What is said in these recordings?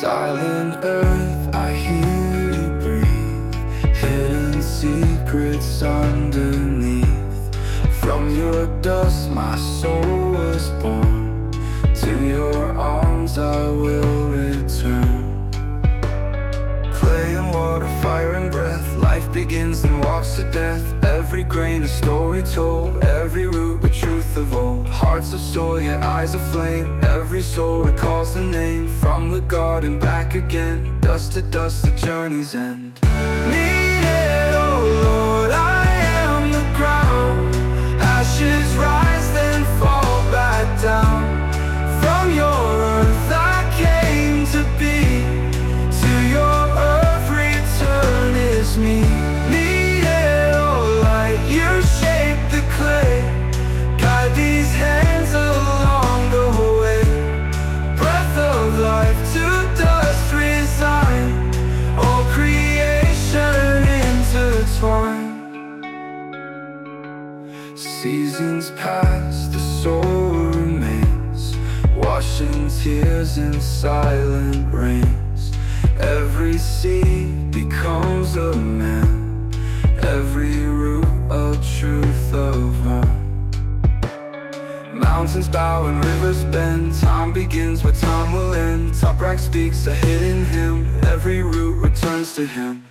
Silent earth, I hear you breathe. Hidden secrets underneath. From your dust my soul was born. To your arms I will return. Clay and water, fire and breath. Life begins and walks to death. Every grain a story told. Every root a truth of old Hearts of soil, yet eyes of flame. Every soul recalls the name garden back again. Dust to dust, the journey's end Seasons pass, the soul remains Washing tears in silent rains. Every seed becomes a man Every root a truth of one Mountains bow and rivers bend Time begins where time will end. Top rank speaks a hidden hymn Every root returns to him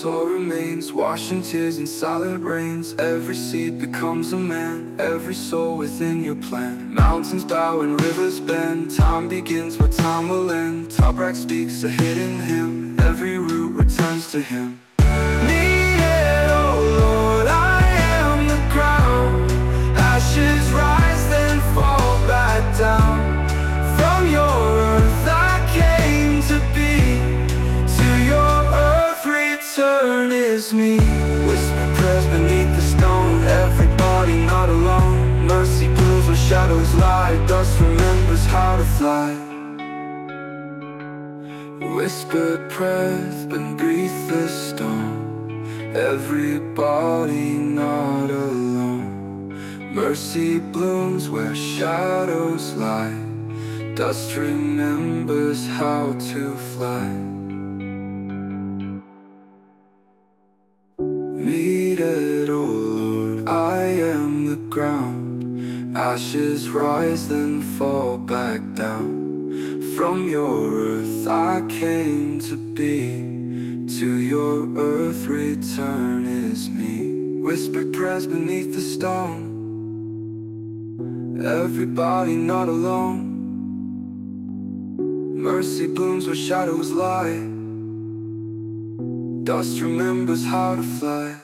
soul remains Washing tears in silent rains. Every seed becomes a man Every soul within your plan. Mountains bow and rivers bend Time begins where time will end. Top rack speaks a hidden hymn Every root returns to him return me. Whisper prayers beneath the stone. Everybody not alone. Mercy blooms where shadows. Lie Dust remembers how to fly. Whispered prayers beneath the stone. Everybody not alone. Mercy blooms where shadows lie. Dust remembers how to fly Needed, oh Lord, I am the ground. Ashes rise then fall back down. From your earth I came to be. To your earth return is me. Whispered prayers beneath the stone. Everybody not alone. Mercy blooms where shadows lie Dust remembers how to fly